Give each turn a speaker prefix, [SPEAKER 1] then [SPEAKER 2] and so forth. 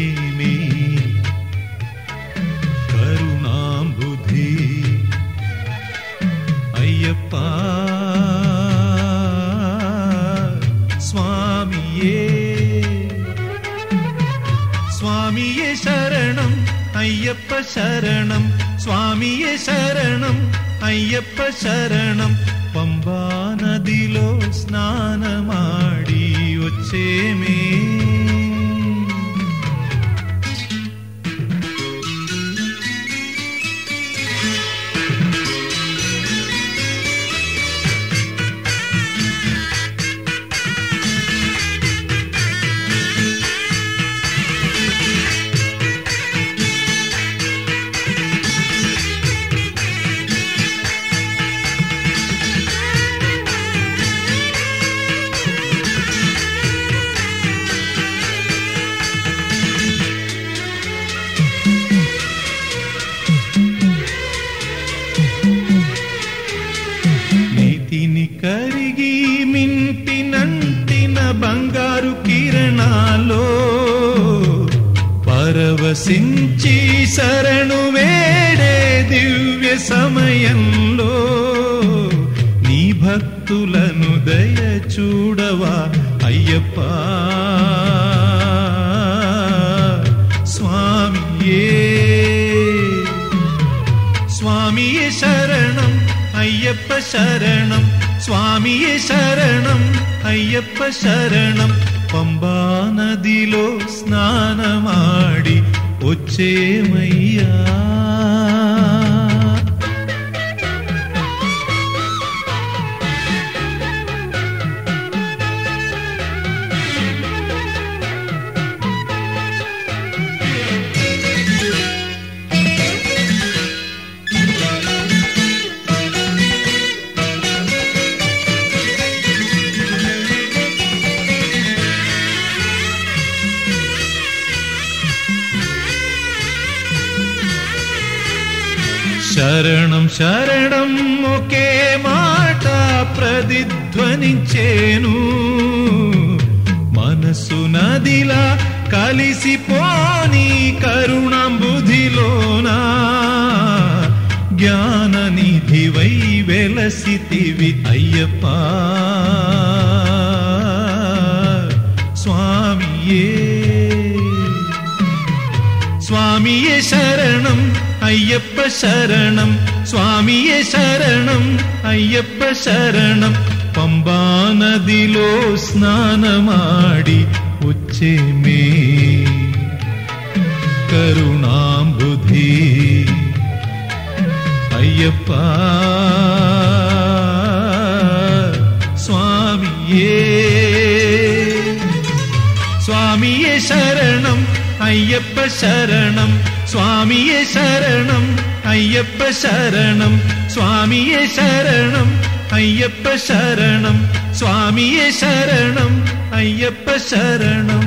[SPEAKER 1] వచ్చేమే కరుణాంబుధి అయ్యప్ప స్వామియే. స్వామియే శరణం అయ్యప్ప శరణం స్వామియే శరణం అయ్యప్ప శరణం. పంబా నదిలో స్నానమాడి వచ్చేమే. పరవశించి శరణు వేడే దివ్య సమయంలో. నీ భక్తులను దయ చూడవా అయ్యప్ప. స్వామియే స్వామియే శరణం అయ్యప్ప శరణం. స్వామియే శరణం అయ్యప్ప శరణం. పంబా నదిలో స్నానమాడి వచ్చేమయ్యా? శరణం శరణం ఒకే మాట ప్రతిధ్వనించేను మనసు నదిలా కలిసిపోని కరుణంబుధిలోనా జ్ఞాన నిధివై వెలసితివి అయ్యప్ప స్వామియే స్వామియే శరణం అయ్యప్ప శరణం స్వామియే శరణం అయ్యప్ప శరణం పంబా నదిలో స్నానమాడి వచ్చేమే కరుణాంబుధి స్వామియే శరణం అయ్యప్ప శరణం స్వామియే శరణం అయ్యప్ప శరణం స్వామియే శరణం అయ్యప్ప శరణం స్వామియే శరణం అయ్యప్ప శరణం